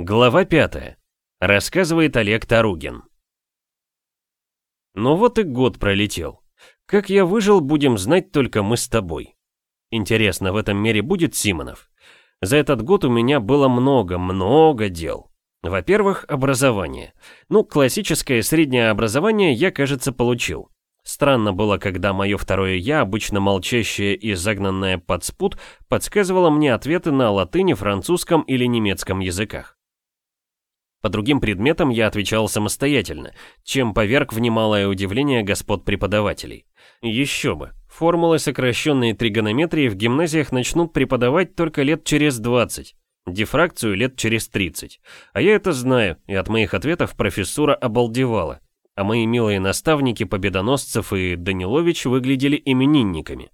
Глава 5. Рассказывает Олег Таругин. Ну вот и год пролетел. Как я выжил, будем знать только мы с тобой. Интересно, в этом мире будет Симонов? За этот год у меня было много-много дел. Во-первых, образование. Ну, классическое среднее образование я, кажется, получил. Странно было, когда мое второе «я», обычно молчащее и загнанное под спут, подсказывало мне ответы на латыни, французском или немецком языках. По другим предметам я отвечал самостоятельно, чем поверг в немалое удивление господ преподавателей. Еще бы, формулы сокращенной тригонометрии в гимназиях начнут преподавать только лет через 20, дифракцию лет через 30. А я это знаю, и от моих ответов профессура обалдевала а мои милые наставники Победоносцев и Данилович выглядели именинниками.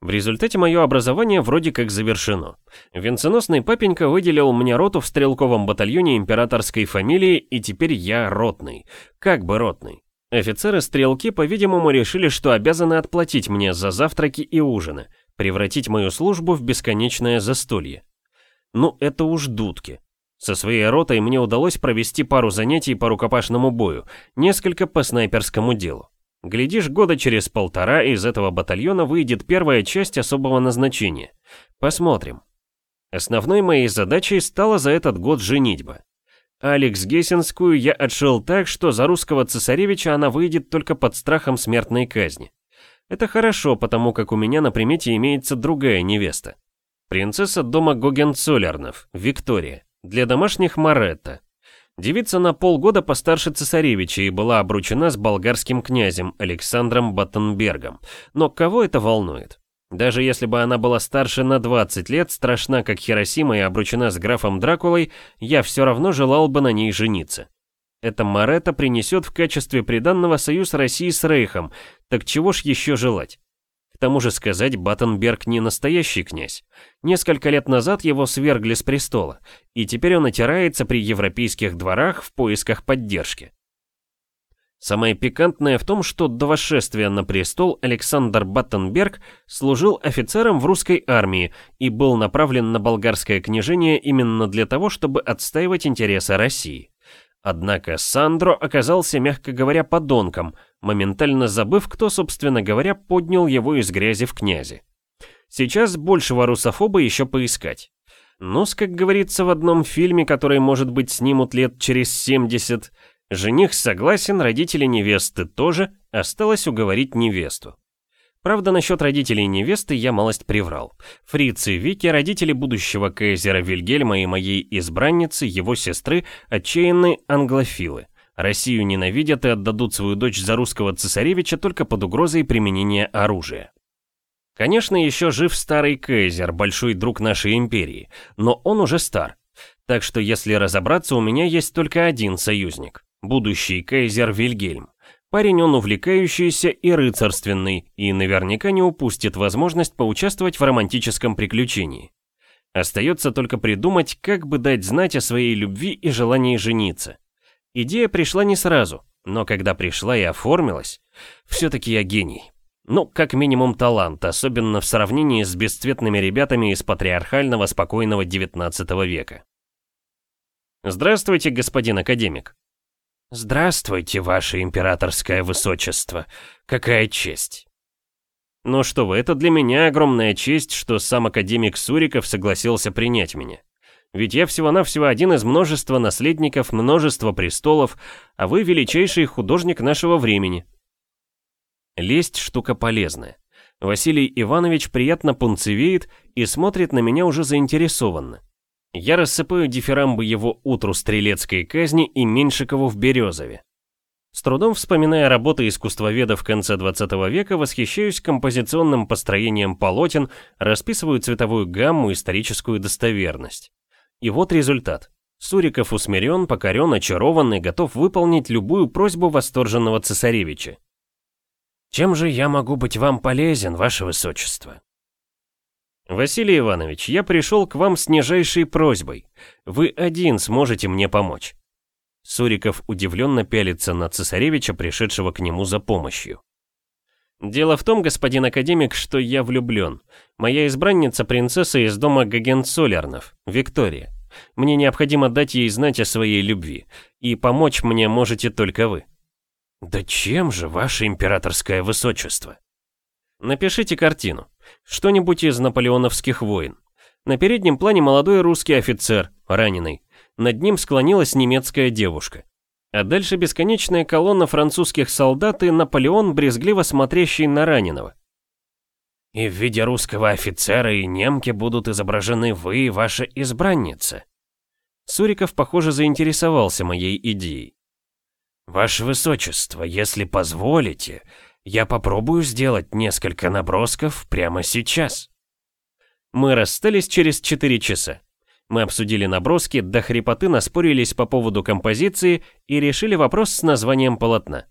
В результате мое образование вроде как завершено. Венценосный папенька выделил мне роту в стрелковом батальоне императорской фамилии, и теперь я ротный. Как бы ротный. Офицеры-стрелки, по-видимому, решили, что обязаны отплатить мне за завтраки и ужины, превратить мою службу в бесконечное застолье. Ну, это уж дудки. Со своей ротой мне удалось провести пару занятий по рукопашному бою, несколько по снайперскому делу. Глядишь, года через полтора из этого батальона выйдет первая часть особого назначения. Посмотрим. Основной моей задачей стала за этот год женитьба. Алекс Гессенскую я отшил так, что за русского цесаревича она выйдет только под страхом смертной казни. Это хорошо, потому как у меня на примете имеется другая невеста. Принцесса дома Гогенцоллернов, Виктория. Для домашних Маретта. Девица на полгода постарше цесаревича и была обручена с болгарским князем Александром Баттенбергом. Но кого это волнует? Даже если бы она была старше на 20 лет, страшна как Хиросима и обручена с графом Дракулой, я все равно желал бы на ней жениться. Эта Маретта принесет в качестве приданного союз России с Рейхом, так чего ж еще желать? Тому же сказать, Баттенберг не настоящий князь. Несколько лет назад его свергли с престола, и теперь он отирается при европейских дворах в поисках поддержки. Самое пикантное в том, что до восшествия на престол Александр Баттенберг служил офицером в русской армии и был направлен на болгарское княжение именно для того, чтобы отстаивать интересы России. Однако Сандро оказался, мягко говоря, подонком, моментально забыв, кто, собственно говоря, поднял его из грязи в князи. Сейчас большего русофоба еще поискать. Но, как говорится в одном фильме, который, может быть, снимут лет через 70, жених согласен, родители невесты тоже, осталось уговорить невесту. Правда, насчет родителей невесты я малость приврал. Фриц и Вики, родители будущего кайзера Вильгельма и моей избранницы, его сестры, отчаянные англофилы. Россию ненавидят и отдадут свою дочь за русского цесаревича только под угрозой применения оружия. Конечно, еще жив старый кайзер, большой друг нашей империи, но он уже стар. Так что, если разобраться, у меня есть только один союзник – будущий кайзер Вильгельм. Парень он увлекающийся и рыцарственный, и наверняка не упустит возможность поучаствовать в романтическом приключении. Остается только придумать, как бы дать знать о своей любви и желании жениться. Идея пришла не сразу, но когда пришла и оформилась, все-таки я гений. Ну, как минимум талант, особенно в сравнении с бесцветными ребятами из патриархального спокойного 19 века. Здравствуйте, господин академик. «Здравствуйте, ваше императорское высочество. Какая честь!» «Ну что вы, это для меня огромная честь, что сам академик Суриков согласился принять меня. Ведь я всего-навсего один из множества наследников множества престолов, а вы величайший художник нашего времени». Лесть штука полезная. Василий Иванович приятно пунцевеет и смотрит на меня уже заинтересованно. Я рассыпаю дифирамбы его утру стрелецкой казни и Меньшикову в Березове. С трудом вспоминая работы искусствоведов конца 20 века, восхищаюсь композиционным построением полотен, расписываю цветовую гамму, историческую достоверность. И вот результат. Суриков усмирен, покорен, очарован и готов выполнить любую просьбу восторженного цесаревича. «Чем же я могу быть вам полезен, ваше высочество?» «Василий Иванович, я пришел к вам с нижайшей просьбой. Вы один сможете мне помочь». Суриков удивленно пялится на цесаревича, пришедшего к нему за помощью. «Дело в том, господин академик, что я влюблен. Моя избранница принцесса из дома Гагенцоллернов, Виктория. Мне необходимо дать ей знать о своей любви, и помочь мне можете только вы». «Да чем же, ваше императорское высочество?» «Напишите картину. Что-нибудь из наполеоновских войн. На переднем плане молодой русский офицер, раненый. Над ним склонилась немецкая девушка. А дальше бесконечная колонна французских солдат и Наполеон, брезгливо смотрящий на раненого. И в виде русского офицера и немки будут изображены вы и ваша избранница. Суриков, похоже, заинтересовался моей идеей. Ваше Высочество, если позволите, я попробую сделать несколько набросков прямо сейчас. Мы расстались через 4 часа. Мы обсудили наброски, до хрипоты наспорились по поводу композиции и решили вопрос с названием полотна.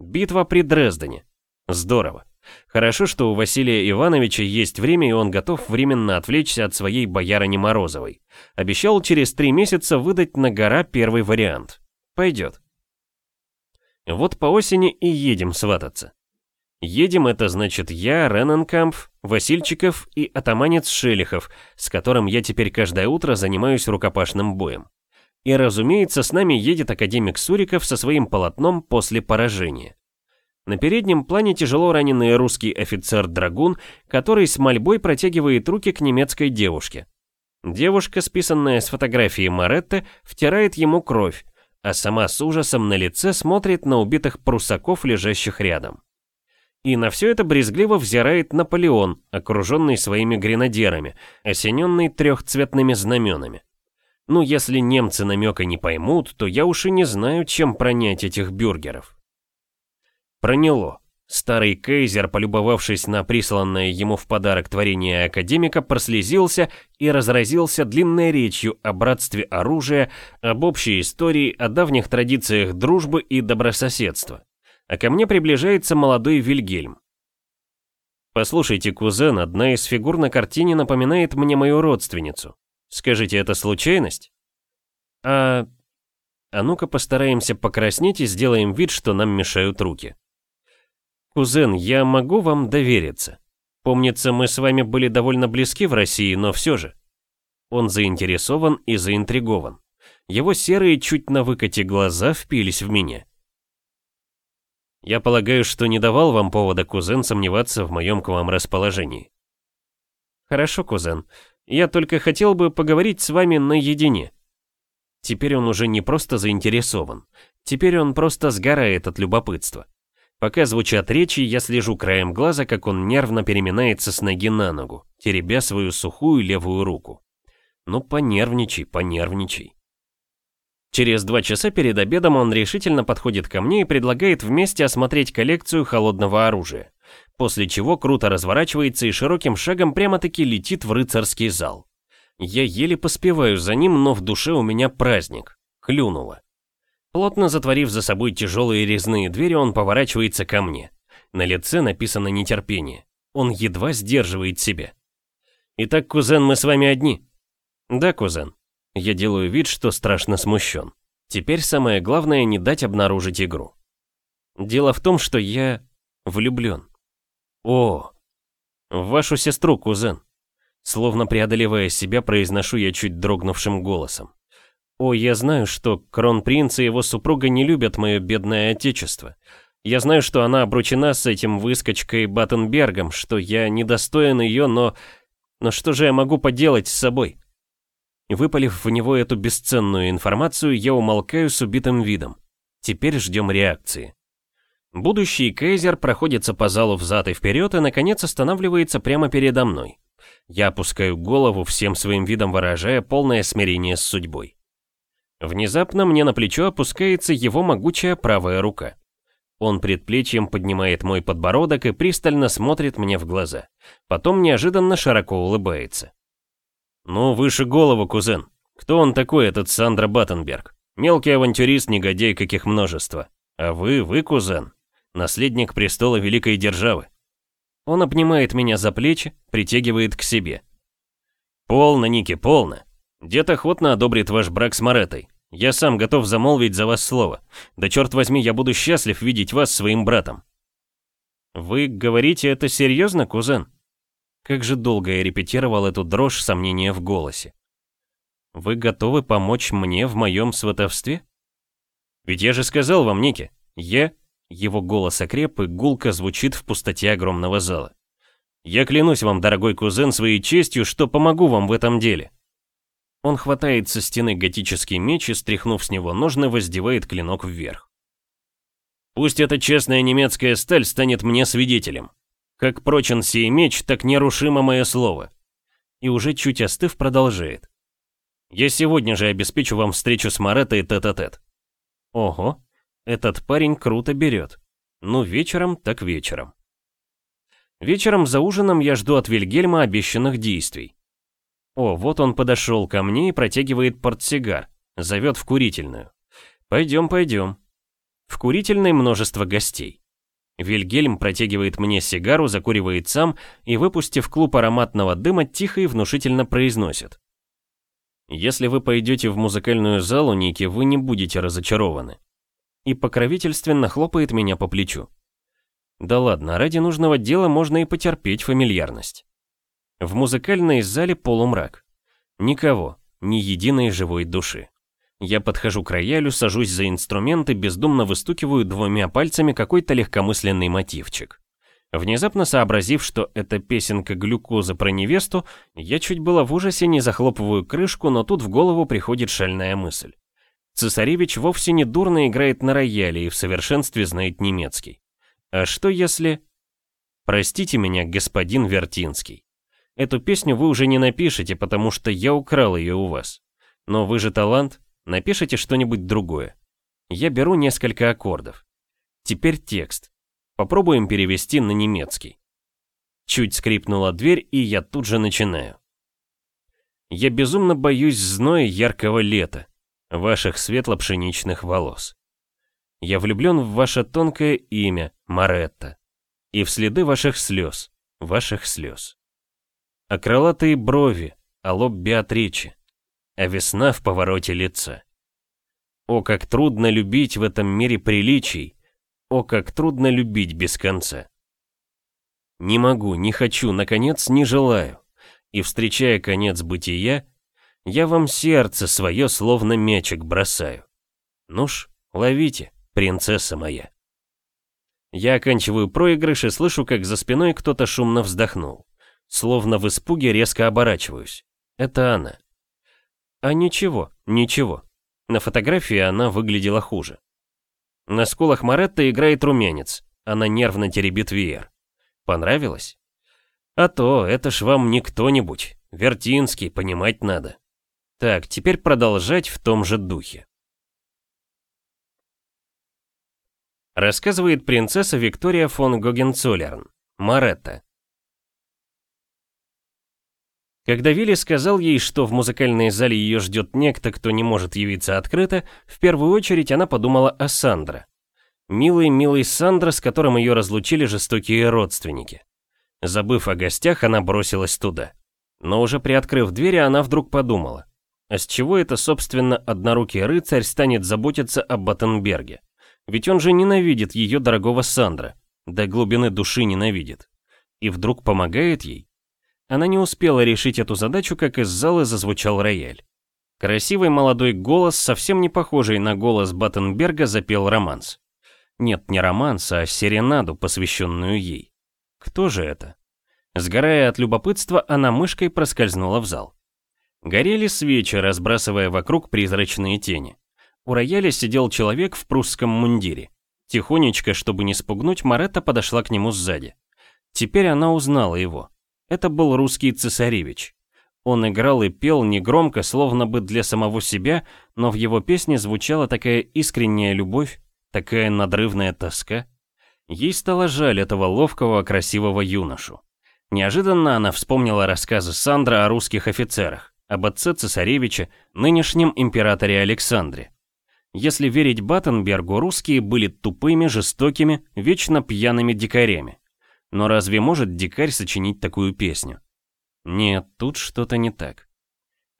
«Битва при Дрездене». Здорово. Хорошо, что у Василия Ивановича есть время, и он готов временно отвлечься от своей боярыни Морозовой. Обещал через три месяца выдать на гора первый вариант. Пойдет. Вот по осени и едем свататься. Едем это значит я, Рененкампф, Васильчиков и атаманец Шелихов, с которым я теперь каждое утро занимаюсь рукопашным боем. И разумеется, с нами едет академик Суриков со своим полотном после поражения. На переднем плане тяжело раненый русский офицер-драгун, который с мольбой протягивает руки к немецкой девушке. Девушка, списанная с фотографии Моретте, втирает ему кровь, а сама с ужасом на лице смотрит на убитых прусаков, лежащих рядом. И на все это брезгливо взирает Наполеон, окруженный своими гренадерами, осененный трехцветными знаменами. Ну, если немцы намека не поймут, то я уж и не знаю, чем пронять этих бюргеров. Проняло. Старый Кейзер, полюбовавшись на присланное ему в подарок творение академика, прослезился и разразился длинной речью о братстве оружия, об общей истории, о давних традициях дружбы и добрососедства а ко мне приближается молодой Вильгельм. Послушайте, кузен, одна из фигур на картине напоминает мне мою родственницу. Скажите, это случайность? А... А ну-ка постараемся покраснеть и сделаем вид, что нам мешают руки. Кузен, я могу вам довериться. Помнится, мы с вами были довольно близки в России, но все же. Он заинтересован и заинтригован. Его серые чуть на выкате глаза впились в меня. Я полагаю, что не давал вам повода, кузен, сомневаться в моем к вам расположении. Хорошо, кузен. Я только хотел бы поговорить с вами наедине. Теперь он уже не просто заинтересован. Теперь он просто сгорает от любопытства. Пока звучат речи, я слежу краем глаза, как он нервно переминается с ноги на ногу, теребя свою сухую левую руку. Ну, понервничай, понервничай. Через два часа перед обедом он решительно подходит ко мне и предлагает вместе осмотреть коллекцию холодного оружия. После чего круто разворачивается и широким шагом прямо-таки летит в рыцарский зал. Я еле поспеваю за ним, но в душе у меня праздник. Клюнуло. Плотно затворив за собой тяжелые резные двери, он поворачивается ко мне. На лице написано нетерпение. Он едва сдерживает себя. «Итак, кузен, мы с вами одни?» «Да, кузен», я делаю вид, что страшно смущен. Теперь самое главное не дать обнаружить игру. Дело в том, что я влюблен. О, в вашу сестру, кузен. Словно преодолевая себя, произношу я чуть дрогнувшим голосом. О, я знаю, что кронпринц и его супруга не любят мое бедное отечество. Я знаю, что она обручена с этим выскочкой Баттенбергом, что я недостоин ее, но... Но что же я могу поделать с собой? Выпалив в него эту бесценную информацию, я умолкаю с убитым видом. Теперь ждем реакции. Будущий Кейзер проходится по залу взад и вперед и, наконец, останавливается прямо передо мной. Я опускаю голову, всем своим видом выражая полное смирение с судьбой. Внезапно мне на плечо опускается его могучая правая рука. Он предплечьем поднимает мой подбородок и пристально смотрит мне в глаза. Потом неожиданно широко улыбается. «Ну, выше голову, кузен. Кто он такой, этот Сандра Баттенберг? Мелкий авантюрист, негодяй, каких множество. А вы, вы, кузен, наследник престола великой державы». Он обнимает меня за плечи, притягивает к себе. «Полно, Ники, полно. Дед охотно одобрит ваш брак с Маретой. Я сам готов замолвить за вас слово. Да черт возьми, я буду счастлив видеть вас своим братом». «Вы говорите это серьезно, кузен?» Как же долго я репетировал эту дрожь сомнения в голосе. Вы готовы помочь мне в моем сватовстве? Ведь я же сказал вам, Ники, я... Его голос окреп и гулко звучит в пустоте огромного зала. Я клянусь вам, дорогой кузен, своей честью, что помогу вам в этом деле. Он хватает со стены готический меч и, стряхнув с него ножны, воздевает клинок вверх. Пусть эта честная немецкая сталь станет мне свидетелем. Как прочен сей меч, так нерушимо мое слово. И уже чуть остыв продолжает. Я сегодня же обеспечу вам встречу с Мореттой тет-а-тет. -тет. Ого, этот парень круто берет. Ну, вечером так вечером. Вечером за ужином я жду от Вильгельма обещанных действий. О, вот он подошел ко мне и протягивает портсигар, зовет в курительную. Пойдем, пойдем. В курительной множество гостей. Вильгельм протягивает мне сигару, закуривает сам и, выпустив клуб ароматного дыма, тихо и внушительно произносит. «Если вы пойдете в музыкальную залу, Ники, вы не будете разочарованы». И покровительственно хлопает меня по плечу. Да ладно, ради нужного дела можно и потерпеть фамильярность. В музыкальной зале полумрак. Никого, ни единой живой души. Я подхожу к роялю, сажусь за инструмент и бездумно выстукиваю двумя пальцами какой-то легкомысленный мотивчик. Внезапно сообразив, что это песенка глюкоза про невесту, я чуть было в ужасе не захлопываю крышку, но тут в голову приходит шальная мысль. Цесаревич вовсе не дурно играет на рояле и в совершенстве знает немецкий. А что если... Простите меня, господин Вертинский. Эту песню вы уже не напишете, потому что я украл ее у вас. Но вы же талант, напишите что-нибудь другое. Я беру несколько аккордов. Теперь текст. Попробуем перевести на немецкий. Чуть скрипнула дверь, и я тут же начинаю. Я безумно боюсь зноя яркого лета, ваших светло-пшеничных волос. Я влюблен в ваше тонкое имя, Маретта, и в следы ваших слез, ваших слез. А крылатые брови, а лоб Беатричи, а весна в повороте лица. О, как трудно любить в этом мире приличий, о, как трудно любить без конца. Не могу, не хочу, наконец, не желаю, и, встречая конец бытия, я вам сердце свое словно мячик бросаю. Ну ж, ловите принцесса моя. Я оканчиваю проигрыш и слышу, как за спиной кто-то шумно вздохнул. Словно в испуге резко оборачиваюсь. Это она. А ничего, ничего. На фотографии она выглядела хуже. На скулах Моретта играет румянец. Она нервно теребит веер. Понравилось? А то, это ж вам не кто-нибудь. Вертинский, понимать надо. Так, теперь продолжать в том же духе. Рассказывает принцесса Виктория фон Гогенцоллерн, Маретта. Когда Вилли сказал ей, что в музыкальной зале ее ждет некто, кто не может явиться открыто, в первую очередь она подумала о Сандро. Милый, милый Сандро, с которым ее разлучили жестокие родственники. Забыв о гостях, она бросилась туда. Но уже приоткрыв двери, она вдруг подумала. А с чего это, собственно, однорукий рыцарь станет заботиться о Баттенберге? Ведь он же ненавидит ее дорогого Сандра, до глубины души ненавидит. И вдруг помогает ей? Она не успела решить эту задачу, как из зала зазвучал рояль. Красивый молодой голос, совсем не похожий на голос Баттенберга, запел романс. Нет, не романс, а серенаду, посвященную ей. Кто же это? Сгорая от любопытства, она мышкой проскользнула в зал. Горели свечи, разбрасывая вокруг призрачные тени. У рояля сидел человек в прусском мундире. Тихонечко, чтобы не спугнуть, Маретта подошла к нему сзади. Теперь она узнала его. Это был русский цесаревич. Он играл и пел негромко, словно бы для самого себя, но в его песне звучала такая искренняя любовь, такая надрывная тоска. Ей стало жаль этого ловкого, красивого юношу. Неожиданно она вспомнила рассказы Сандра о русских офицерах, об отце цесаревича, нынешнем императоре Александре. Если верить Баттенбергу, русские были тупыми, жестокими, вечно пьяными дикарями. Но разве может дикарь сочинить такую песню? Нет, тут что-то не так.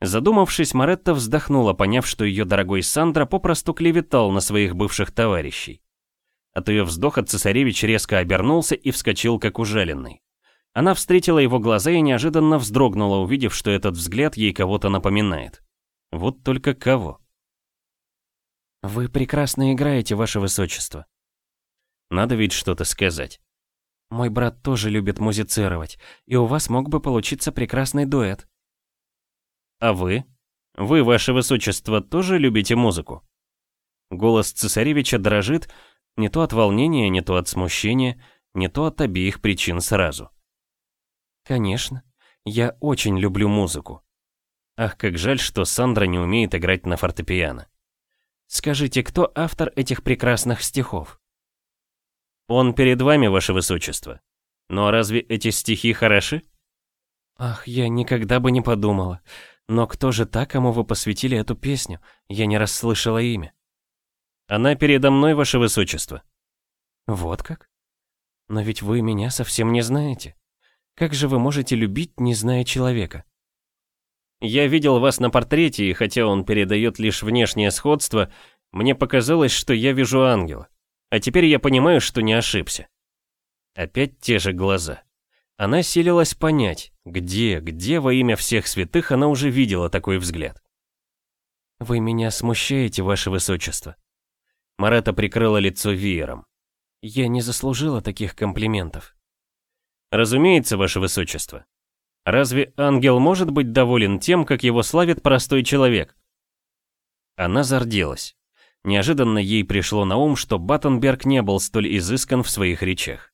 Задумавшись, Маретта вздохнула, поняв, что ее дорогой Сандра попросту клеветал на своих бывших товарищей. От ее вздоха цесаревич резко обернулся и вскочил, как ужаленный. Она встретила его глаза и неожиданно вздрогнула, увидев, что этот взгляд ей кого-то напоминает. Вот только кого? «Вы прекрасно играете, ваше высочество». Надо ведь что-то сказать. «Мой брат тоже любит музицировать, и у вас мог бы получиться прекрасный дуэт». «А вы? Вы, ваше высочество, тоже любите музыку?» Голос цесаревича дрожит не то от волнения, не то от смущения, не то от обеих причин сразу. «Конечно. Я очень люблю музыку». Ах, как жаль, что Сандра не умеет играть на фортепиано. Скажите, кто автор этих прекрасных стихов? Он перед вами, ваше высочество. Но разве эти стихи хороши? Ах, я никогда бы не подумала. Но кто же та, кому вы посвятили эту песню? Я не расслышала имя. Она передо мной, ваше высочество. Вот как? Но ведь вы меня совсем не знаете. Как же вы можете любить, не зная человека? Я видел вас на портрете, и хотя он передает лишь внешнее сходство, мне показалось, что я вижу ангела. А теперь я понимаю, что не ошибся. Опять те же глаза. Она силилась понять, где, где во имя всех святых она уже видела такой взгляд. «Вы меня смущаете, ваше высочество». Марата прикрыла лицо веером. «Я не заслужила таких комплиментов». «Разумеется, ваше высочество. Разве ангел может быть доволен тем, как его славит простой человек? Она зарделась. Неожиданно ей пришло на ум, что Баттенберг не был столь изыскан в своих речах.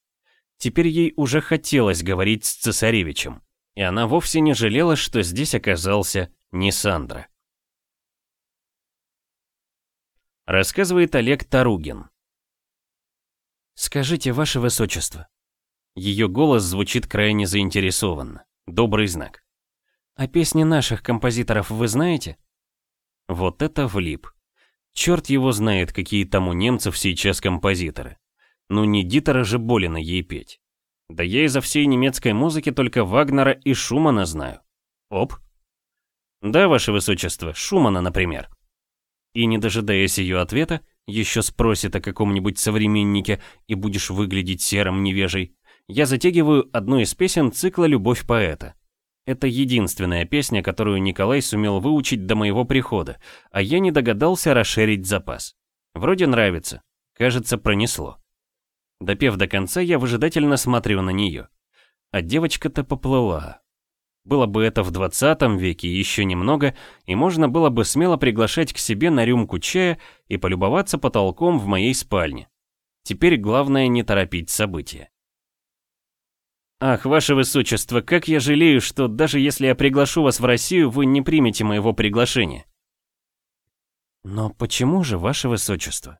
Теперь ей уже хотелось говорить с цесаревичем, и она вовсе не жалела, что здесь оказался не Сандра. Рассказывает Олег Таругин. «Скажите, ваше высочество». Ее голос звучит крайне заинтересованно. Добрый знак. А песни наших композиторов вы знаете? Вот это влип. Черт его знает, какие там у немцев сейчас композиторы. Ну не Дитера же Болина ей петь. Да я изо всей немецкой музыки только Вагнера и Шумана знаю. Оп. Да, ваше высочество, Шумана, например. И не дожидаясь ее ответа, еще спросит о каком-нибудь современнике и будешь выглядеть серым невежей, я затягиваю одну из песен цикла «Любовь поэта». Это единственная песня, которую Николай сумел выучить до моего прихода, а я не догадался расширить запас. Вроде нравится. Кажется, пронесло. Допев до конца, я выжидательно смотрю на нее. А девочка-то поплыла. Было бы это в 20 веке еще немного, и можно было бы смело приглашать к себе на рюмку чая и полюбоваться потолком в моей спальне. Теперь главное не торопить события. «Ах, ваше высочество, как я жалею, что даже если я приглашу вас в Россию, вы не примете моего приглашения». «Но почему же, ваше высочество?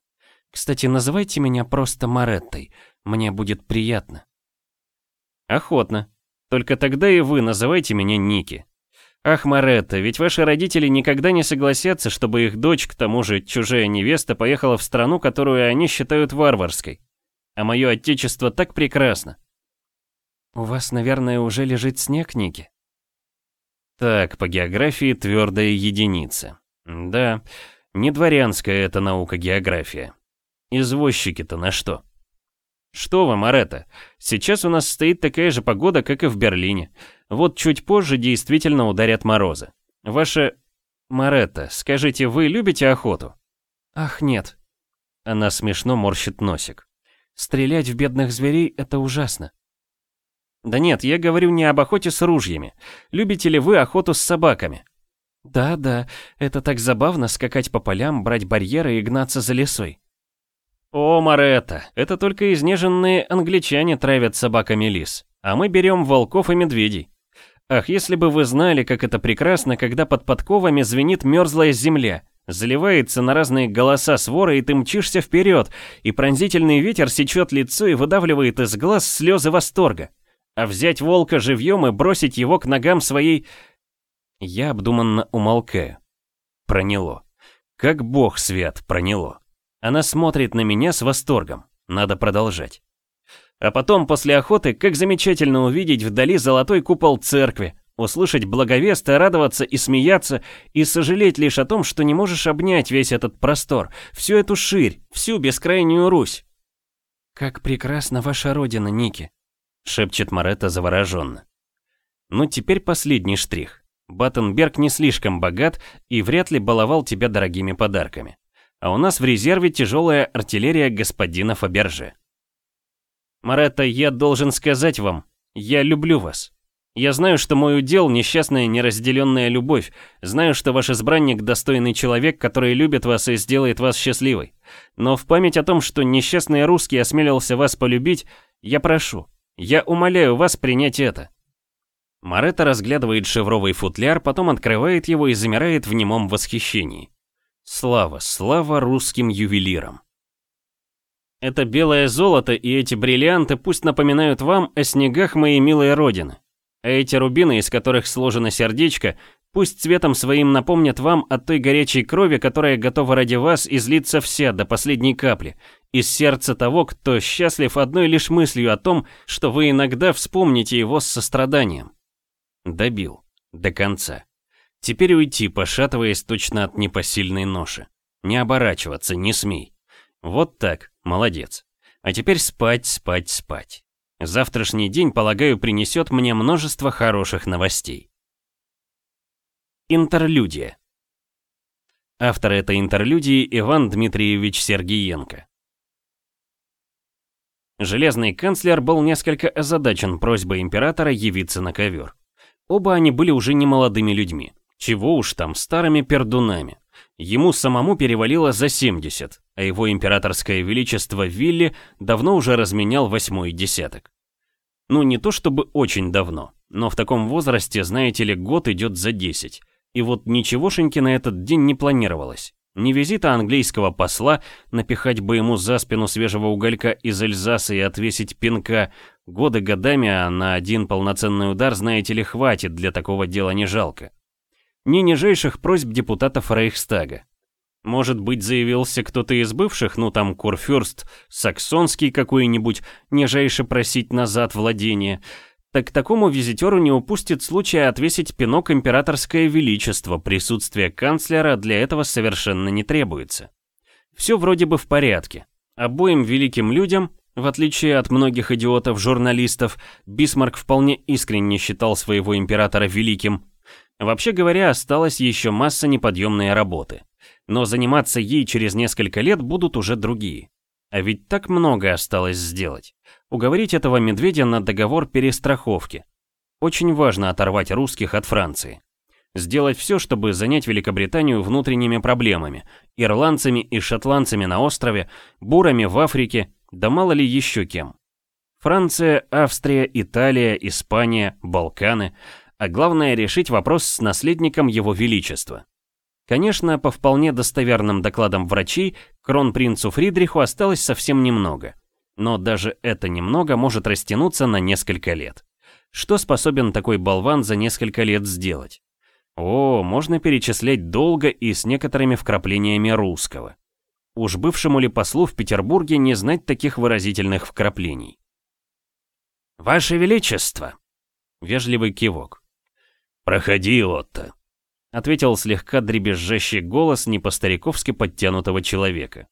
Кстати, называйте меня просто Мареттой, мне будет приятно». «Охотно. Только тогда и вы называйте меня Ники. Ах, Маретта, ведь ваши родители никогда не согласятся, чтобы их дочь, к тому же чужая невеста, поехала в страну, которую они считают варварской. А мое отечество так прекрасно». «У вас, наверное, уже лежит снег, Ники?» Так, по географии твердая единица. Да, не дворянская эта наука география. Извозчики-то на что? Что вам, Арета? Сейчас у нас стоит такая же погода, как и в Берлине. Вот чуть позже действительно ударят морозы. Ваша... Марета, скажите, вы любите охоту? Ах, нет. Она смешно морщит носик. Стрелять в бедных зверей — это ужасно. Да нет, я говорю не об охоте с ружьями. Любите ли вы охоту с собаками? Да, да, это так забавно скакать по полям, брать барьеры и гнаться за лесой. О, Маретта, это только изнеженные англичане травят собаками лис, а мы берем волков и медведей. Ах, если бы вы знали, как это прекрасно, когда под подковами звенит мерзлая земля, заливается на разные голоса свора, и ты мчишься вперед, и пронзительный ветер сечет лицо и выдавливает из глаз слезы восторга. А взять волка живьем и бросить его к ногам своей... Я обдуманно умолкаю. Проняло. Как бог свят, проняло. Она смотрит на меня с восторгом. Надо продолжать. А потом, после охоты, как замечательно увидеть вдали золотой купол церкви, услышать благовест, радоваться и смеяться, и сожалеть лишь о том, что не можешь обнять весь этот простор, всю эту ширь, всю бескрайнюю Русь. «Как прекрасна ваша родина, Ники», — шепчет Моретта завороженно. Ну, теперь последний штрих. Баттенберг не слишком богат и вряд ли баловал тебя дорогими подарками. А у нас в резерве тяжелая артиллерия господина Фаберже. Маретта, я должен сказать вам, я люблю вас. Я знаю, что мой удел — несчастная неразделенная любовь. Знаю, что ваш избранник — достойный человек, который любит вас и сделает вас счастливой. Но в память о том, что несчастный русский осмелился вас полюбить, я прошу, я умоляю вас принять это. Маретта разглядывает шевровый футляр, потом открывает его и замирает в немом восхищении. Слава, слава русским ювелирам. Это белое золото и эти бриллианты пусть напоминают вам о снегах моей милой родины. А эти рубины, из которых сложено сердечко, пусть цветом своим напомнят вам о той горячей крови, которая готова ради вас излиться вся до последней капли, из сердца того, кто счастлив одной лишь мыслью о том, что вы иногда вспомните его с состраданием. Добил. До конца. Теперь уйти, пошатываясь точно от непосильной ноши. Не оборачиваться, не смей. Вот так, молодец. А теперь спать, спать, спать. Завтрашний день, полагаю, принесет мне множество хороших новостей. Интерлюдия. Автор этой интерлюдии Иван Дмитриевич Сергиенко. Железный канцлер был несколько озадачен просьбой императора явиться на ковер. Оба они были уже не молодыми людьми. Чего уж там, старыми пердунами. Ему самому перевалило за 70, а его императорское величество Вилли давно уже разменял восьмой десяток. Ну, не то чтобы очень давно, но в таком возрасте, знаете ли, год идет за 10. И вот ничегошеньки на этот день не планировалось. Ни визита английского посла, напихать бы ему за спину свежего уголька из Эльзаса и отвесить пинка. Годы годами, а на один полноценный удар, знаете ли, хватит, для такого дела не жалко ни нижайших просьб депутатов Рейхстага. Может быть, заявился кто-то из бывших, ну там Курфюрст, Саксонский какой-нибудь, нижайше просить назад владение. Так такому визитеру не упустит случая отвесить пинок императорское величество, присутствие канцлера для этого совершенно не требуется. Все вроде бы в порядке. Обоим великим людям, в отличие от многих идиотов-журналистов, Бисмарк вполне искренне считал своего императора великим, Вообще говоря, осталась еще масса неподъемной работы. Но заниматься ей через несколько лет будут уже другие. А ведь так много осталось сделать. Уговорить этого медведя на договор перестраховки. Очень важно оторвать русских от Франции. Сделать все, чтобы занять Великобританию внутренними проблемами, ирландцами и шотландцами на острове, бурами в Африке, да мало ли еще кем. Франция, Австрия, Италия, Испания, Балканы а главное решить вопрос с наследником Его Величества. Конечно, по вполне достоверным докладам врачей, кронпринцу Фридриху осталось совсем немного. Но даже это немного может растянуться на несколько лет. Что способен такой болван за несколько лет сделать? О, можно перечислять долго и с некоторыми вкраплениями русского. Уж бывшему ли послу в Петербурге не знать таких выразительных вкраплений? «Ваше Величество!» Вежливый кивок. «Проходи, Отто», — ответил слегка дребезжащий голос не по-стариковски подтянутого человека.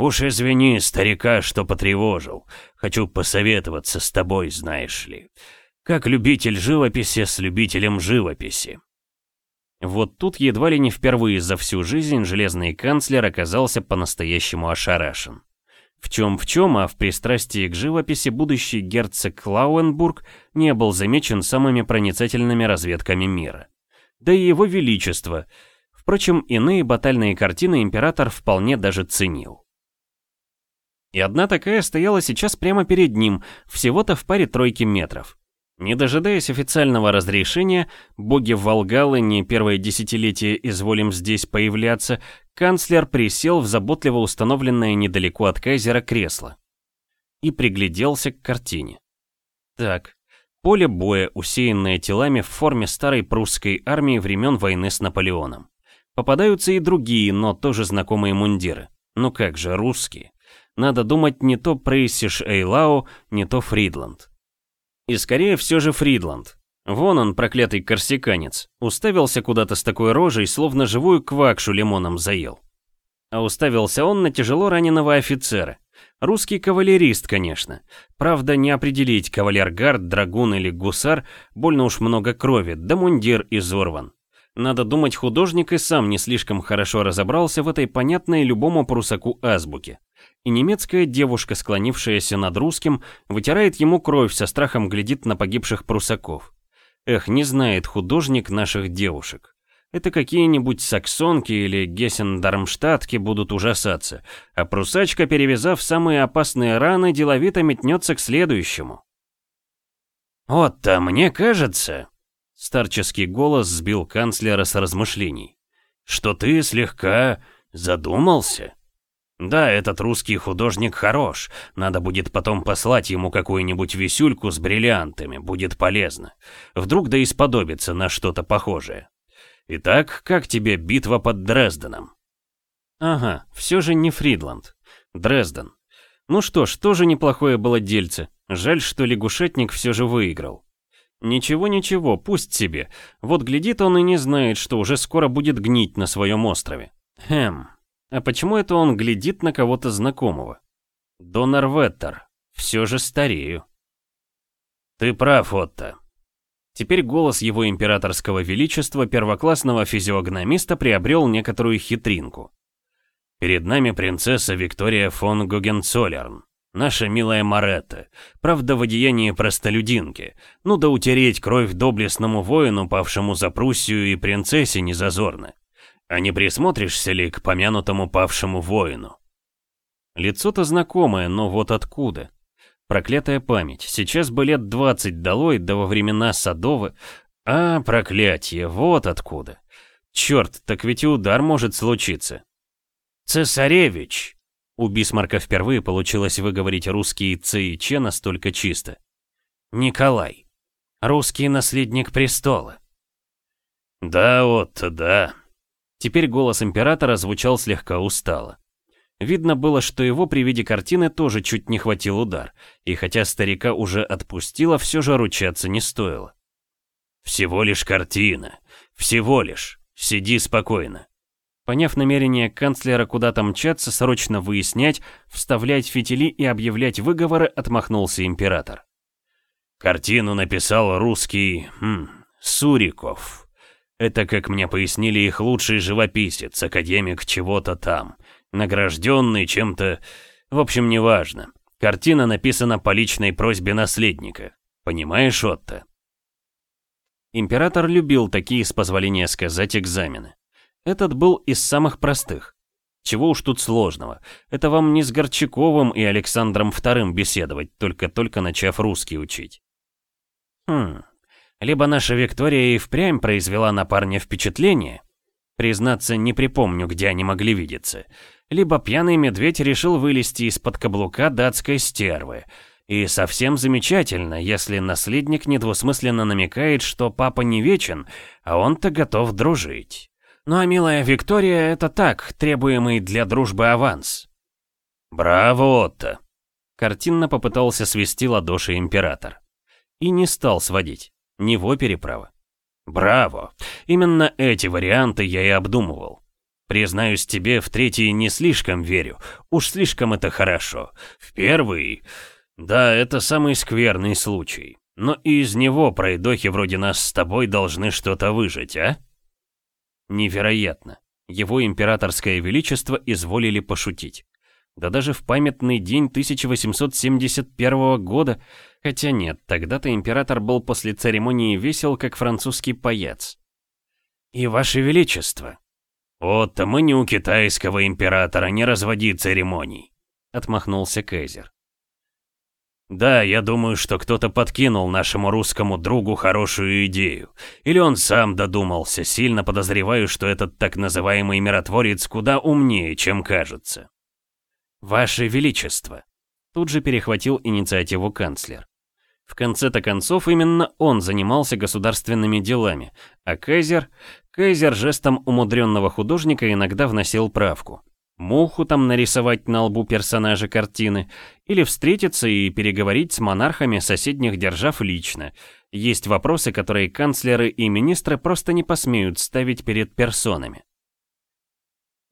«Уж извини, старика, что потревожил. Хочу посоветоваться с тобой, знаешь ли. Как любитель живописи с любителем живописи». Вот тут едва ли не впервые за всю жизнь железный канцлер оказался по-настоящему ошарашен. В чем в чем, а в пристрастии к живописи будущий герцог Лауенбург не был замечен самыми проницательными разведками мира. Да и его величество. Впрочем, иные батальные картины император вполне даже ценил. И одна такая стояла сейчас прямо перед ним, всего-то в паре тройки метров. Не дожидаясь официального разрешения, боги Волгалы не первое десятилетие изволим здесь появляться, канцлер присел в заботливо установленное недалеко от кайзера кресло и пригляделся к картине. Так, поле боя, усеянное телами в форме старой прусской армии времен войны с Наполеоном. Попадаются и другие, но тоже знакомые мундиры. Ну как же, русские. Надо думать не то Прейсиш Эйлау, не то Фридланд. И скорее все же Фридланд. Вон он, проклятый корсиканец, уставился куда-то с такой рожей, словно живую квакшу лимоном заел. А уставился он на тяжело раненого офицера. Русский кавалерист, конечно. Правда, не определить, кавалергард, драгун или гусар, больно уж много крови, да мундир изорван. Надо думать, художник и сам не слишком хорошо разобрался в этой понятной любому прусаку азбуке. И немецкая девушка, склонившаяся над русским, вытирает ему кровь, со страхом глядит на погибших прусаков. Эх, не знает художник наших девушек. Это какие-нибудь саксонки или гессен-дармштадтки будут ужасаться, а прусачка, перевязав самые опасные раны, деловито метнется к следующему. «Вот-то, мне кажется...» Старческий голос сбил канцлера с размышлений. «Что ты слегка задумался?» «Да, этот русский художник хорош. Надо будет потом послать ему какую-нибудь висюльку с бриллиантами, будет полезно. Вдруг да исподобится на что-то похожее. Итак, как тебе битва под Дрезденом? Ага, все же не Фридланд. Дрезден. Ну что ж, тоже неплохое было дельце. Жаль, что лягушетник все же выиграл. Ничего-ничего, пусть себе. Вот глядит он и не знает, что уже скоро будет гнить на своем острове. Хм, а почему это он глядит на кого-то знакомого? Донор Веттер. Все же старею. Ты прав, Отто. Теперь голос его императорского величества первоклассного физиогномиста приобрел некоторую хитринку. «Перед нами принцесса Виктория фон Гогенцоллерн, наша милая Маретта, правда в одеянии простолюдинки, ну да утереть кровь доблестному воину, павшему за Пруссию и принцессе незазорно. А не присмотришься ли к помянутому павшему воину?» Лицо-то знакомое, но вот откуда? Проклятая память. Сейчас бы лет 20 долой, да во времена Садовы. А, проклятие, вот откуда. Черт, так ведь и удар может случиться. Цесаревич. У Бисмарка впервые получилось выговорить русские «ц» и «ч» настолько чисто. Николай. Русский наследник престола. Да, вот, да. Теперь голос императора звучал слегка устало. Видно было, что его при виде картины тоже чуть не хватил удар, и хотя старика уже отпустило, все же ручаться не стоило. «Всего лишь картина. Всего лишь. Сиди спокойно». Поняв намерение канцлера куда-то мчаться, срочно выяснять, вставлять фитили и объявлять выговоры, отмахнулся император. Картину написал русский... Хм, Суриков. Это, как мне пояснили, их лучший живописец, академик чего-то там награжденный чем-то... В общем, неважно. Картина написана по личной просьбе наследника. Понимаешь, Отто? Император любил такие, с позволения сказать, экзамены. Этот был из самых простых. Чего уж тут сложного. Это вам не с Горчаковым и Александром II беседовать, только-только начав русский учить. Хм, либо наша Виктория и впрямь произвела на парня впечатление. Признаться, не припомню, где они могли видеться либо пьяный медведь решил вылезти из-под каблука датской стервы. И совсем замечательно, если наследник недвусмысленно намекает, что папа не вечен, а он-то готов дружить. Ну а милая Виктория — это так, требуемый для дружбы аванс. «Браво, Отто!» Картинно попытался свести ладоши император. И не стал сводить. Него переправа. «Браво! Именно эти варианты я и обдумывал. Признаюсь тебе, в третий не слишком верю. Уж слишком это хорошо. В первый... Да, это самый скверный случай. Но и из него пройдохи вроде нас с тобой должны что-то выжить, а? Невероятно. Его императорское величество изволили пошутить. Да даже в памятный день 1871 года, хотя нет, тогда-то император был после церемонии весел, как французский паяц. «И ваше величество», «Вот-то мы не у китайского императора, не разводи церемоний», — отмахнулся Кейзер. «Да, я думаю, что кто-то подкинул нашему русскому другу хорошую идею. Или он сам додумался, сильно подозреваю, что этот так называемый миротворец куда умнее, чем кажется». «Ваше Величество», — тут же перехватил инициативу канцлер. В конце-то концов, именно он занимался государственными делами, а Кайзер... Кайзер жестом умудренного художника иногда вносил правку. Муху там нарисовать на лбу персонажа картины, или встретиться и переговорить с монархами соседних держав лично. Есть вопросы, которые канцлеры и министры просто не посмеют ставить перед персонами.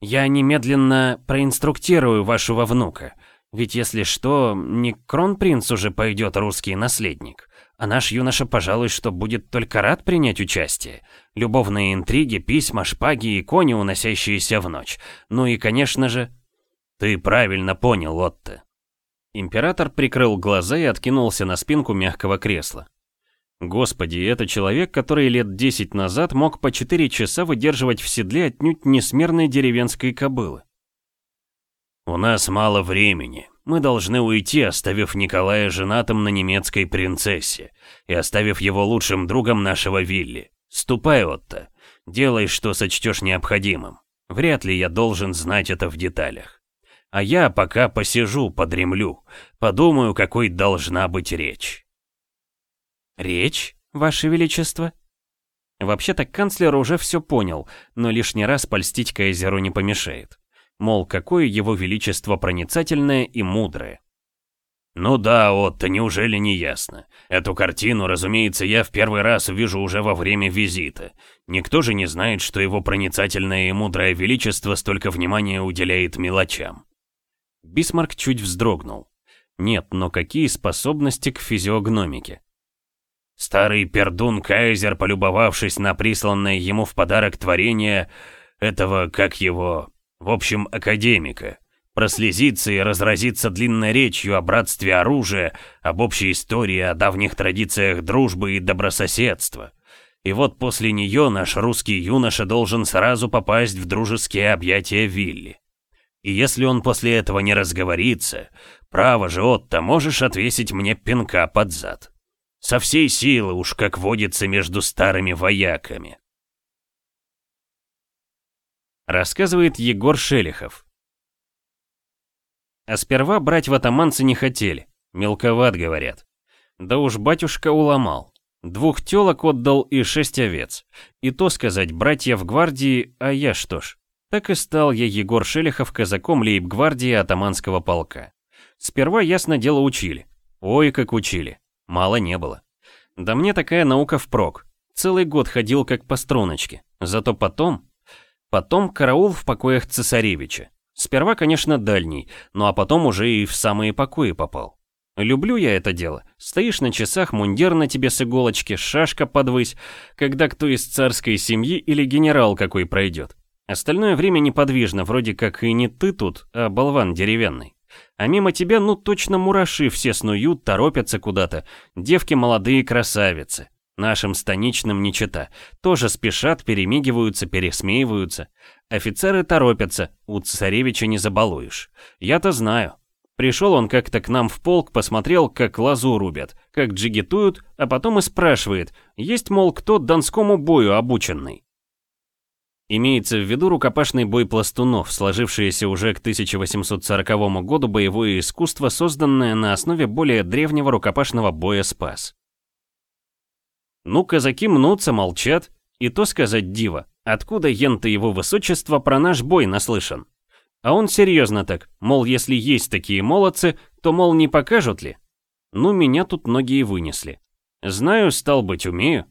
«Я немедленно проинструктирую вашего внука», Ведь если что, не кронпринц уже пойдет русский наследник, а наш юноша, пожалуй, что будет только рад принять участие. Любовные интриги, письма, шпаги и кони, уносящиеся в ночь. Ну и, конечно же... Ты правильно понял, Отто. Император прикрыл глаза и откинулся на спинку мягкого кресла. Господи, это человек, который лет десять назад мог по четыре часа выдерживать в седле отнюдь несмерной деревенской кобылы. «У нас мало времени. Мы должны уйти, оставив Николая женатым на немецкой принцессе и оставив его лучшим другом нашего Вилли. Ступай, Отто. Делай, что сочтешь необходимым. Вряд ли я должен знать это в деталях. А я пока посижу, подремлю, подумаю, какой должна быть речь». «Речь, Ваше Величество?» Вообще-то канцлер уже все понял, но лишний раз польстить Кайзеру не помешает. Мол, какое его величество проницательное и мудрое. Ну да, Отто, неужели не ясно? Эту картину, разумеется, я в первый раз вижу уже во время визита. Никто же не знает, что его проницательное и мудрое величество столько внимания уделяет мелочам. Бисмарк чуть вздрогнул. Нет, но какие способности к физиогномике? Старый пердун Кайзер, полюбовавшись на присланное ему в подарок творение этого, как его, в общем, академика, прослезится и разразится длинной речью о братстве оружия, об общей истории, о давних традициях дружбы и добрососедства. И вот после нее наш русский юноша должен сразу попасть в дружеские объятия Вилли. И если он после этого не разговорится, право же, Отто, можешь отвесить мне пинка под зад. Со всей силы уж как водится между старыми вояками. Рассказывает Егор Шелихов. А сперва брать в атаманцы не хотели. Мелковат, говорят. Да уж батюшка уломал. Двух телок отдал и шесть овец. И то сказать, братья в гвардии, а я что ж. Так и стал я Егор Шелихов казаком лейб-гвардии атаманского полка. Сперва, ясно дело, учили. Ой, как учили. Мало не было. Да мне такая наука впрок. Целый год ходил как по струночке. Зато потом... Потом караул в покоях цесаревича. Сперва, конечно, дальний, ну а потом уже и в самые покои попал. Люблю я это дело. Стоишь на часах, мундир на тебе с иголочки, шашка подвысь, когда кто из царской семьи или генерал какой пройдет. Остальное время неподвижно, вроде как и не ты тут, а болван деревянный. А мимо тебя, ну точно мураши все снуют, торопятся куда-то. Девки молодые красавицы. Нашим станичным не чета. Тоже спешат, перемигиваются, пересмеиваются. Офицеры торопятся, у царевича не забалуешь. Я-то знаю. Пришел он как-то к нам в полк, посмотрел, как лазу рубят, как джигитуют, а потом и спрашивает, есть, мол, кто донскому бою обученный. Имеется в виду рукопашный бой пластунов, сложившееся уже к 1840 году боевое искусство, созданное на основе более древнего рукопашного боя спас. Ну, казаки мнутся, молчат, и то сказать диво, откуда ента его высочество про наш бой наслышан. А он серьезно так, мол, если есть такие молодцы, то, мол, не покажут ли? Ну, меня тут многие вынесли. Знаю, стал быть, умею.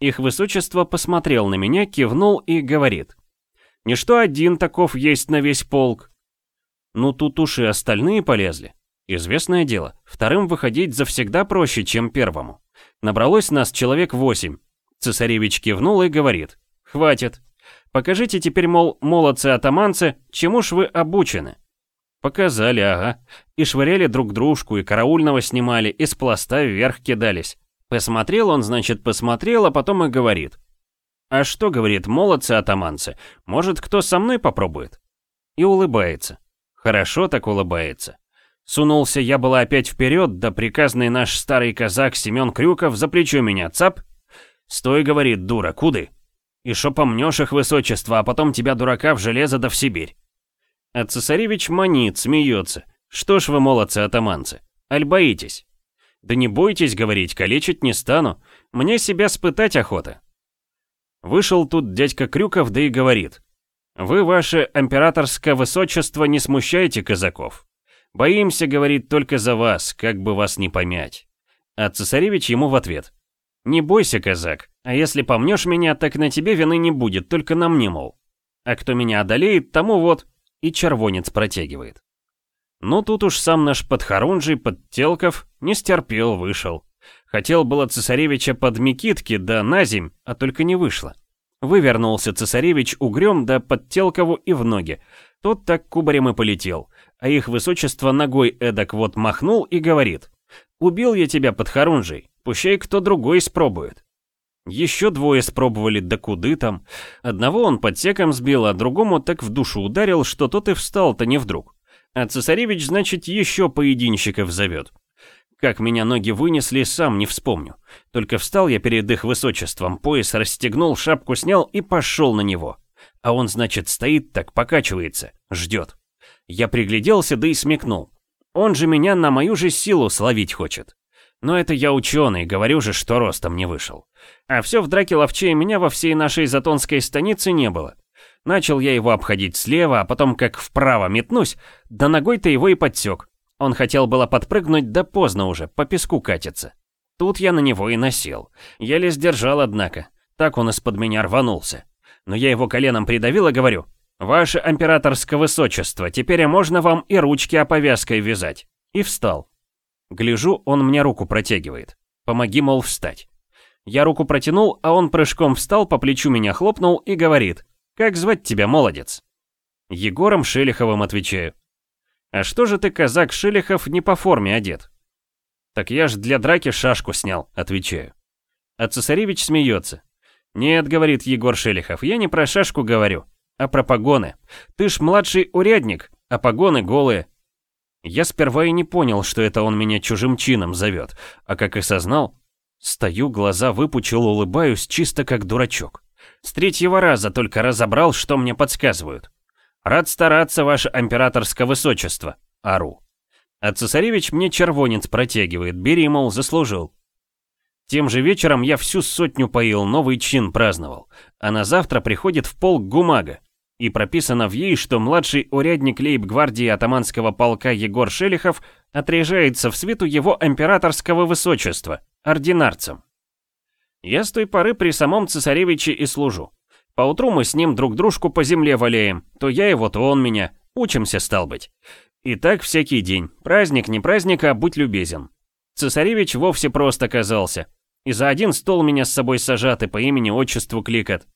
Их высочество посмотрел на меня, кивнул и говорит. «Не что один таков есть на весь полк». Ну тут уж и остальные полезли. Известное дело, вторым выходить завсегда проще, чем первому. Набралось нас человек восемь. Цесаревич кивнул и говорит. «Хватит. Покажите теперь, мол, молодцы-атаманцы, чему ж вы обучены?» Показали, ага. И швыряли друг дружку, и караульного снимали, и с пласта вверх кидались. Посмотрел он, значит, посмотрел, а потом и говорит. «А что, — говорит, — молодцы-атаманцы, может, кто со мной попробует?» И улыбается. Хорошо так улыбается. Сунулся я было опять вперед, да приказный наш старый казак Семен Крюков за плечо меня, цап. «Стой, — говорит, — дура, куды? И шо помнешь их высочество, а потом тебя, дурака, в железо да в Сибирь?» А цесаревич манит, смеется. «Что ж вы, молодцы-атаманцы, аль боитесь?» Да не бойтесь говорить, калечить не стану. Мне себя спытать охота. Вышел тут дядька Крюков, да и говорит. Вы, ваше императорское высочество, не смущайте казаков. Боимся, говорит, только за вас, как бы вас не помять. А цесаревич ему в ответ. Не бойся, казак, а если помнешь меня, так на тебе вины не будет, только на мне, мол. А кто меня одолеет, тому вот, и червонец протягивает. Ну тут уж сам наш подхорунжий Подтелков не стерпел, вышел. Хотел было цесаревича под Микитки, да на земь, а только не вышло. Вывернулся цесаревич угрём да Подтелкову и в ноги. Тот так кубарем и полетел, а их высочество ногой эдак вот махнул и говорит. «Убил я тебя, подхорунжий, пущай кто другой спробует». Еще двое спробовали, да куды там. Одного он подсеком сбил, а другому так в душу ударил, что тот и встал-то не вдруг. А цесаревич, значит, еще поединщиков зовет. Как меня ноги вынесли, сам не вспомню. Только встал я перед их высочеством, пояс расстегнул, шапку снял и пошел на него. А он, значит, стоит так, покачивается, ждет. Я пригляделся, да и смекнул. Он же меня на мою же силу словить хочет. Но это я ученый, говорю же, что ростом не вышел. А все в драке ловчее меня во всей нашей Затонской станице не было. Начал я его обходить слева, а потом как вправо метнусь, да ногой-то его и подсек. Он хотел было подпрыгнуть, да поздно уже, по песку катится. Тут я на него и насел. Еле сдержал, однако. Так он из-под меня рванулся. Но я его коленом придавил и говорю, «Ваше императорское высочество, теперь можно вам и ручки оповязкой вязать». И встал. Гляжу, он мне руку протягивает. Помоги, мол, встать. Я руку протянул, а он прыжком встал, по плечу меня хлопнул и говорит, «Как звать тебя, молодец?» Егором Шелиховым отвечаю. «А что же ты, казак Шелихов, не по форме одет?» «Так я ж для драки шашку снял», отвечаю. А цесаревич смеется. «Нет», — говорит Егор Шелихов, — «я не про шашку говорю, а про погоны. Ты ж младший урядник, а погоны голые». Я сперва и не понял, что это он меня чужим чином зовет, а как и сознал, стою, глаза выпучил, улыбаюсь, чисто как дурачок. С третьего раза только разобрал, что мне подсказывают. «Рад стараться, ваше императорское высочество», — ору. А цесаревич мне червонец протягивает, бери, мол, заслужил. Тем же вечером я всю сотню поил, новый чин праздновал, а на завтра приходит в полк гумага, и прописано в ей, что младший урядник лейб-гвардии атаманского полка Егор Шелихов отряжается в свету его императорского высочества, ординарцем. Я с той поры при самом цесаревиче и служу. Поутру мы с ним друг дружку по земле валяем, то я его, то он меня, учимся, стал быть. И так всякий день, праздник не праздник, а будь любезен. Цесаревич вовсе просто оказался. И за один стол меня с собой сажат и по имени-отчеству кликат.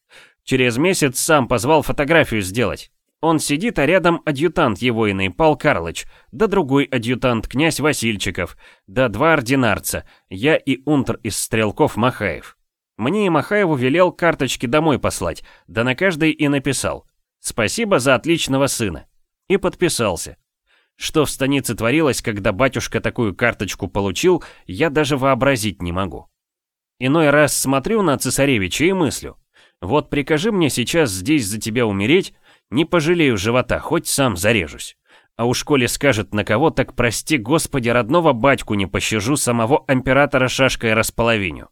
Через месяц сам позвал фотографию сделать. Он сидит, а рядом адъютант его иный, Пал Карлыч, да другой адъютант, князь Васильчиков, да два ординарца, я и унтер из стрелков Махаев. Мне и Махаеву велел карточки домой послать, да на каждой и написал «Спасибо за отличного сына». И подписался. Что в станице творилось, когда батюшка такую карточку получил, я даже вообразить не могу. Иной раз смотрю на цесаревича и мыслю. Вот прикажи мне сейчас здесь за тебя умереть, не пожалею живота, хоть сам зарежусь. А уж коли скажет на кого, так прости господи, родного батьку не пощажу, самого императора шашкой располовиню.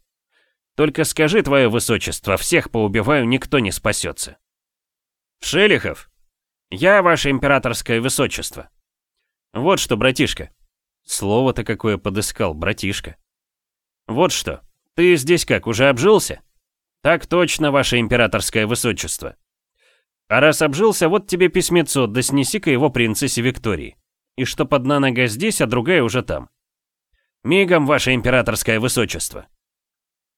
Только скажи, твое высочество, всех поубиваю, никто не спасется. Шелихов, я ваше императорское высочество. Вот что, братишка. Слово-то какое подыскал, братишка. Вот что, ты здесь как, уже обжился? Так точно, ваше императорское высочество. А раз обжился, вот тебе письмецо, да снеси-ка его принцессе Виктории. И чтоб одна нога здесь, а другая уже там. Мигом, ваше императорское высочество.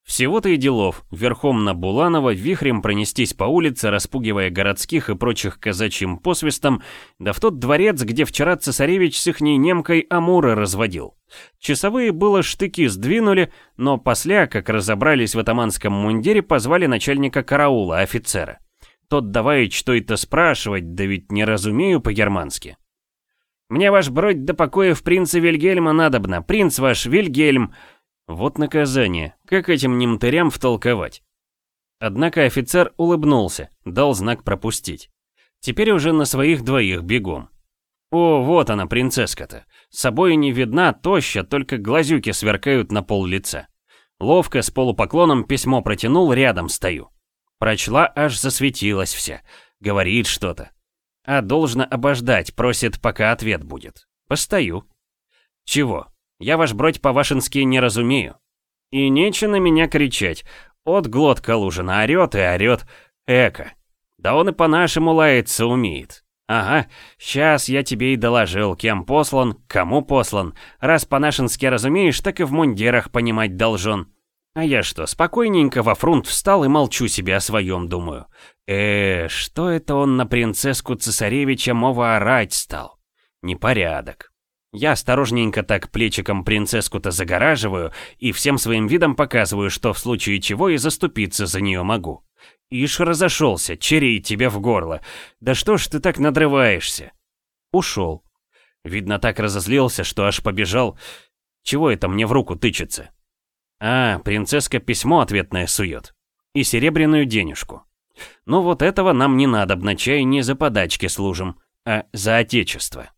Всего-то и делов, верхом на Буланова, вихрем пронестись по улице, распугивая городских и прочих казачьим посвистом, да в тот дворец, где вчера цесаревич с ихней немкой Амуры разводил. Часовые было штыки сдвинули, но после, как разобрались в атаманском мундире, позвали начальника караула, офицера. Тот давай что это спрашивать, да ведь не разумею по-германски. Мне ваш бродь до покоев принца Вильгельма надобно, принц ваш Вильгельм. Вот наказание, как этим немтырям втолковать? Однако офицер улыбнулся, дал знак пропустить. Теперь уже на своих двоих бегом. О, вот она, принцесска-то. С собой не видна, тоща, только глазюки сверкают на пол лица. Ловко, с полупоклоном письмо протянул, рядом стою. Прочла, аж засветилась вся. Говорит что-то. А должно обождать, просит, пока ответ будет. Постою. Чего? Я ваш бродь по-вашенски не разумею. И нече на меня кричать. От глотка лужина орёт и орёт. Эко. Да он и по-нашему лаяться умеет. Ага, сейчас я тебе и доложил, кем послан, кому послан. Раз по-нашенски разумеешь, так и в мундирах понимать должен. А я что, спокойненько во фрунт встал и молчу себе о своем, думаю. Э, что это он на принцесску цесаревича мова орать стал? Непорядок. Я осторожненько так плечиком принцесску-то загораживаю и всем своим видом показываю, что в случае чего и заступиться за нее могу. Ишь разошелся, черей тебе в горло. Да что ж ты так надрываешься? Ушел. Видно, так разозлился, что аж побежал. Чего это мне в руку тычется? А, принцесска письмо ответное сует. И серебряную денежку. Ну вот этого нам не надо, чай не за подачки служим, а за отечество.